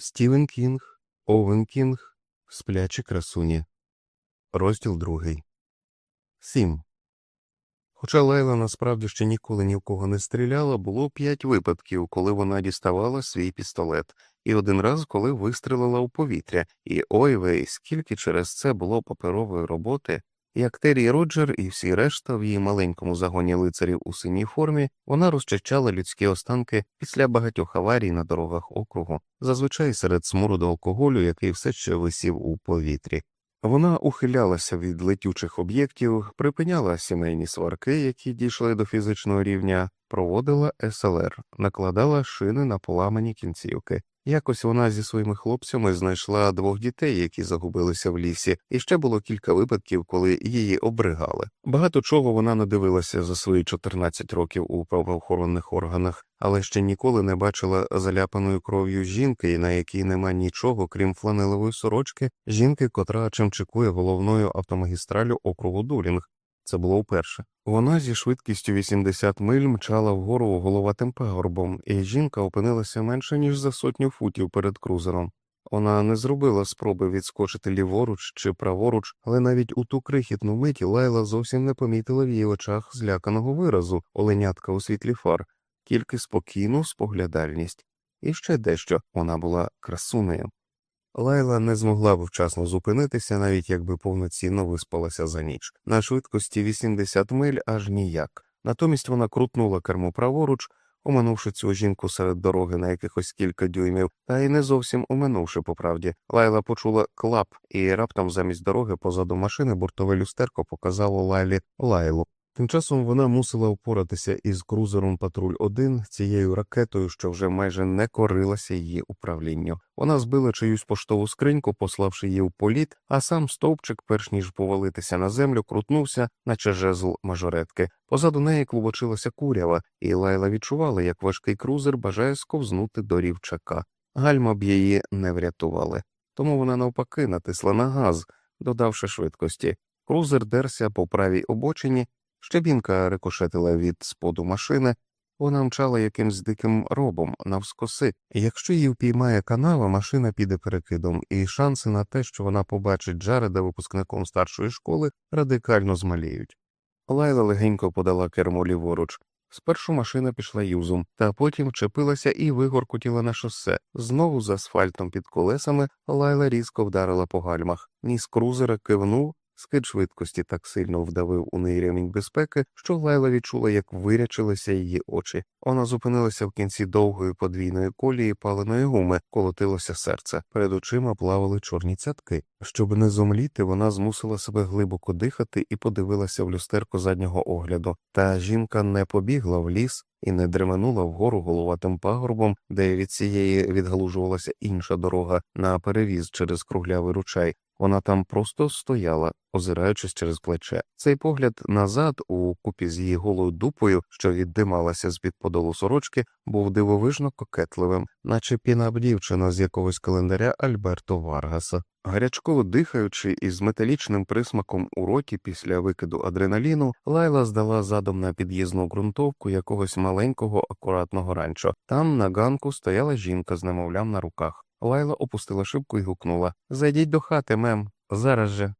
Стівен Кінг, Овен Кінг, Сплячі красуні. Розділ другий. Сім. Хоча Лайла насправді ще ніколи ні в кого не стріляла, було п'ять випадків, коли вона діставала свій пістолет, і один раз, коли вистрелила у повітря, і ой вей, скільки через це було паперової роботи, як Террі Роджер і всі решта в її маленькому загоні лицарів у синій формі, вона розчищала людські останки після багатьох аварій на дорогах округу, зазвичай серед смороду алкоголю, який все ще висів у повітрі. Вона ухилялася від летючих об'єктів, припиняла сімейні сварки, які дійшли до фізичного рівня, проводила СЛР, накладала шини на поламані кінцівки. Якось вона зі своїми хлопцями знайшла двох дітей, які загубилися в лісі, і ще було кілька випадків, коли її обригали. Багато чого вона надивилася за свої 14 років у правоохоронних органах, але ще ніколи не бачила заляпаної кров'ю жінки, на якій нема нічого, крім фланелевої сорочки, жінки, котра чимчикує головною автомагістралю округу Дулінг. Це було вперше. Вона зі швидкістю 80 миль мчала вгору головатим пагорбом, і жінка опинилася менше ніж за сотню футів перед крузером. Вона не зробила спроби відскочити ліворуч чи праворуч, але навіть у ту крихітну миті Лайла зовсім не помітила в її очах зляканого виразу оленятка у світлі фар, тільки спокійну споглядальність. І ще дещо вона була красунею. Лайла не змогла б вчасно зупинитися, навіть якби повноцінно виспалася за ніч. На швидкості 80 миль аж ніяк. Натомість вона крутнула керму праворуч, оминувши цю жінку серед дороги на якихось кілька дюймів, та й не зовсім оминувши по правді. Лайла почула клап, і раптом замість дороги позаду машини бортове люстерко показало Лайлі Лайлу. Тим часом вона мусила впоратися із крузером патруль 1 цією ракетою, що вже майже не корилася її управлінню. Вона збила чиюсь поштову скриньку, пославши її в політ, а сам стовпчик, перш ніж повалитися на землю, крутнувся, наче жезл мажоретки. Позаду неї клубочилася курява, і Лайла відчувала, як важкий крузер бажає сковзнути до рівчака. Гальма б її не врятували. Тому вона навпаки натисла на газ, додавши швидкості. Крузер дерся по правій обочині. Щебінка рикошетила від споду машини, вона мчала якимсь диким робом навскоси. Якщо її впіймає канава, машина піде перекидом, і шанси на те, що вона побачить Джареда випускником старшої школи, радикально змаліють. Лайла легенько подала кермо ліворуч. Спершу машина пішла юзом, та потім вчепилася і вигоркотіла на шосе. Знову з асфальтом під колесами Лайла різко вдарила по гальмах. Ніс крузера кивнув, Скид швидкості так сильно вдавив у неї ремінь безпеки, що Лайла відчула, як вирячилися її очі. Вона зупинилася в кінці довгої подвійної колії паленої гуми, колотилося серце. Перед очима плавали чорні цятки. Щоб не зумліти, вона змусила себе глибоко дихати і подивилася в люстерко заднього огляду. Та жінка не побігла в ліс. І не дременула вгору головатим пагорбом, де від цієї відгалужувалася інша дорога на перевіз через круглявий ручай, вона там просто стояла, озираючись через плече. Цей погляд назад, у купі з її голою дупою, що віддималася з під подолу сорочки, був дивовижно кокетливим, наче пінап дівчина з якогось календаря Альберто Варгаса. Гарячково дихаючи і з металічним присмаком у роті після викиду адреналіну, Лайла здала задом на під'їзну ґрунтовку якогось маленького акуратного ранчо. Там на ганку стояла жінка з немовлям на руках. Лайла опустила шибку і гукнула Зайдіть до хати, мем, зараз же.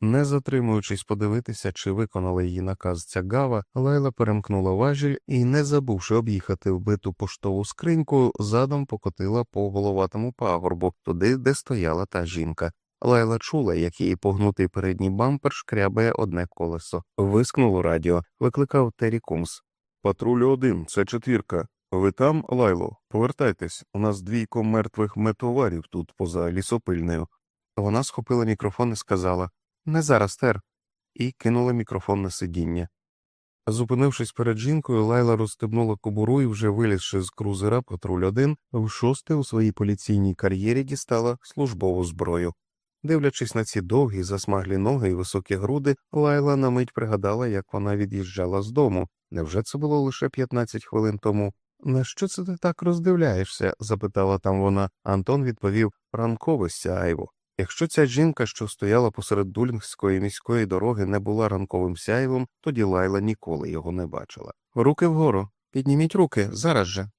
Не затримуючись подивитися, чи виконала її наказ ця гава, Лайла перемкнула важіль і, не забувши об'їхати вбиту поштову скриньку, задом покотила по головатому пагорбу, туди, де стояла та жінка. Лайла чула, як її погнутий передній бампер шкрябає одне колесо. Вискнуло радіо, викликав Террі Кумс. Патруль один, це четвірка. Ви там, Лайло, повертайтесь, у нас двійко мертвих метоварів тут поза лісопильнею. Вона схопила мікрофон і сказала Не зараз, тер, і кинула мікрофон на сидіння. Зупинившись перед жінкою, Лайла розстебнула кобуру і, вже вилізши з крузера патруль 1 в шосте у своїй поліційній кар'єрі дістала службову зброю. Дивлячись на ці довгі, засмаглі ноги і високі груди, Лайла на мить пригадала, як вона від'їжджала з дому. Невже це було лише 15 хвилин тому? На що це ти так роздивляєшся? запитала там вона. Антон відповів ранкове сяйво. Якщо ця жінка, що стояла посеред дулінгської міської дороги, не була ранковим сяйвом, тоді Лайла ніколи його не бачила. Руки вгору, підніміть руки зараз же.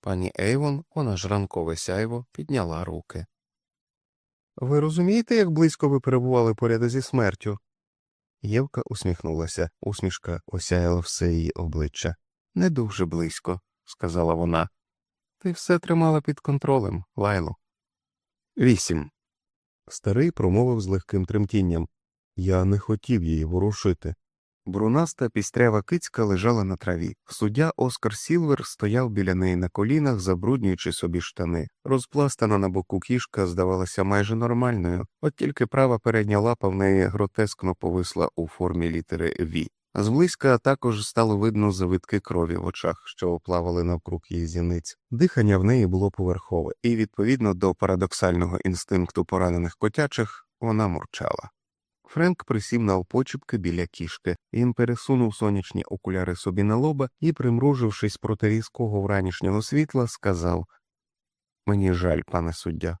Пані Ейвон, вона ж ранкове сяйво, підняла руки. Ви розумієте, як близько ви перебували поряд зі смертю? Євка усміхнулася, усмішка осяяла все її обличчя. Не дуже близько, сказала вона. Ти все тримала під контролем, Лайло. Вісім. Старий промовив з легким тремтінням. Я не хотів її ворушити. Брунаста пістрява кицька лежала на траві. Суддя Оскар Сілвер стояв біля неї на колінах, забруднюючи собі штани. Розпластана на боку кішка здавалася майже нормальною, от тільки права передня лапа в неї гротескно повисла у формі літери «V». Зблизька також стало видно завитки крові в очах, що плавали навкруг її зіниць. Дихання в неї було поверхове, і, відповідно до парадоксального інстинкту поранених котячих, вона мурчала. Френк присів на опочіпки біля кішки, він пересунув сонячні окуляри собі на лоба і, примружившись проти різкого вранішнього світла, сказав Мені жаль, пане суддя.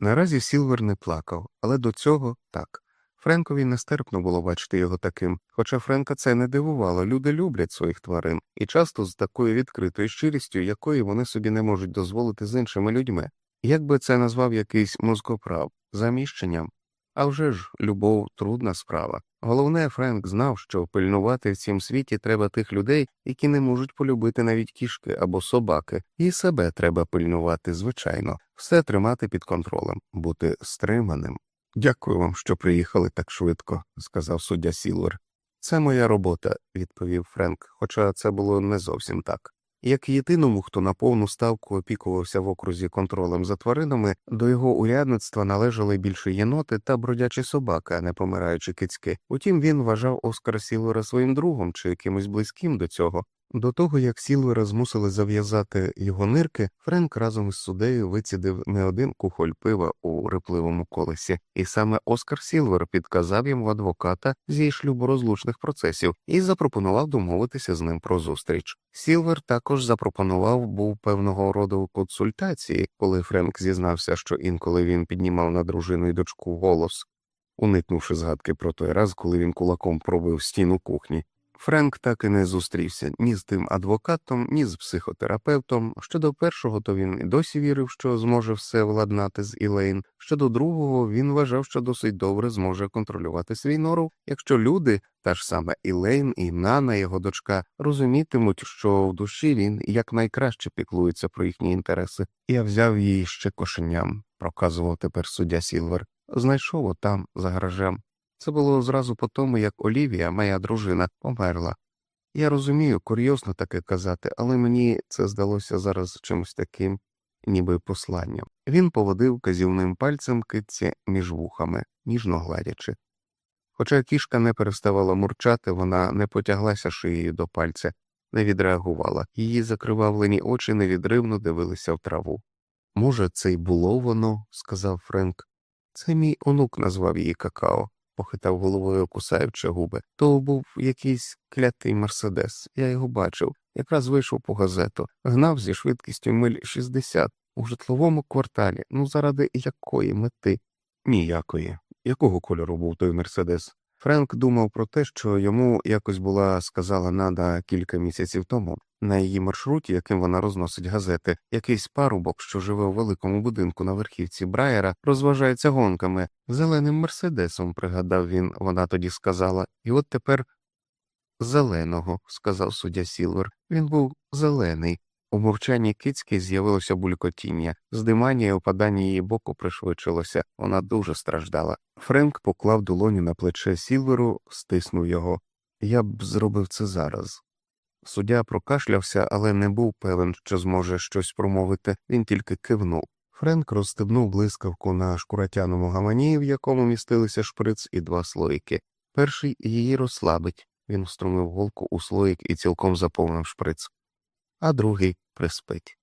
Наразі Сілвер не плакав, але до цього так. Френкові нестерпно було бачити його таким, хоча Френка це не дивувало, люди люблять своїх тварин, і часто з такою відкритою щирістю, якої вони собі не можуть дозволити з іншими людьми. Як би це назвав якийсь мозкоправ, заміщенням? А вже ж любов трудна справа. Головне, Френк знав, що пильнувати в цім світі треба тих людей, які не можуть полюбити навіть кішки або собаки, і себе треба пильнувати, звичайно, все тримати під контролем, бути стриманим. Дякую вам, що приїхали так швидко, сказав суддя Сілвер. Це моя робота, відповів Френк, хоча це було не зовсім так. Як єдиному, хто на повну ставку опікувався в окрузі контролем за тваринами, до його урядництва належали більше єноти та бродячі собаки, а не помираючі кицьки. Утім, він вважав Оскара Сілвера своїм другом чи якимось близьким до цього. До того, як Сілвера змусили зав'язати його нирки, Френк разом із судею вицідив не один кухоль пива у рипливому колесі, і саме Оскар Сілвер підказав йому адвоката зі шлюборозлучних процесів і запропонував домовитися з ним про зустріч. Сілвер також запропонував був певного роду консультації, коли Френк зізнався, що інколи він піднімав на дружину й дочку голос, уникнувши згадки про той раз, коли він кулаком пробив стіну кухні. Френк так і не зустрівся ні з тим адвокатом, ні з психотерапевтом. Щодо першого, то він і досі вірив, що зможе все владнати з Ілейн. Щодо другого, він вважав, що досить добре зможе контролювати свій норов, якщо люди, та ж саме Ілейн і Нана, його дочка, розумітимуть, що в душі він якнайкраще піклується про їхні інтереси. Я взяв її ще кошеням, проказував тепер суддя Сілвер. Знайшов отам за гаражем. Це було зразу по тому, як Олівія, моя дружина, померла. Я розумію, курйозно таке казати, але мені це здалося зараз чимось таким, ніби посланням. Він поводив казівним пальцем китці між вухами, ніжно гладячи. Хоча кішка не переставала мурчати, вона не потяглася шиєю до пальця, не відреагувала, її закривавлені очі невідривно дивилися в траву. Може, це й було воно, сказав Френк. Це мій онук назвав її какао похитав головою, кусаючи губи. То був якийсь клятий мерседес. Я його бачив. Якраз вийшов по газету, гнав зі швидкістю миль 60 у житловому кварталі. Ну, заради якої мети? Ніякої. Якого кольору був той мерседес? Френк думав про те, що йому якось була сказала нада кілька місяців тому. На її маршруті, яким вона розносить газети, якийсь парубок, що живе у великому будинку на верхівці Брайера, розважається гонками зеленим мерседесом, пригадав він, вона тоді сказала, і от тепер зеленого, сказав суддя Сілвер. Він був зелений. У мовчанні кицьки з'явилося булькотіння, здимання і опадання її боку пришвидшилося, вона дуже страждала. Френк поклав долоню на плече Сілверу, стиснув його. Я б зробив це зараз. Суддя прокашлявся, але не був певен, що зможе щось промовити, він тільки кивнув. Френк розстебнув блискавку на шкуратяному гамані, в якому містилися шприц і два слоїки. Перший її розслабить. Він встромив голку у слоїк і цілком заповнив шприц, а другий приспить.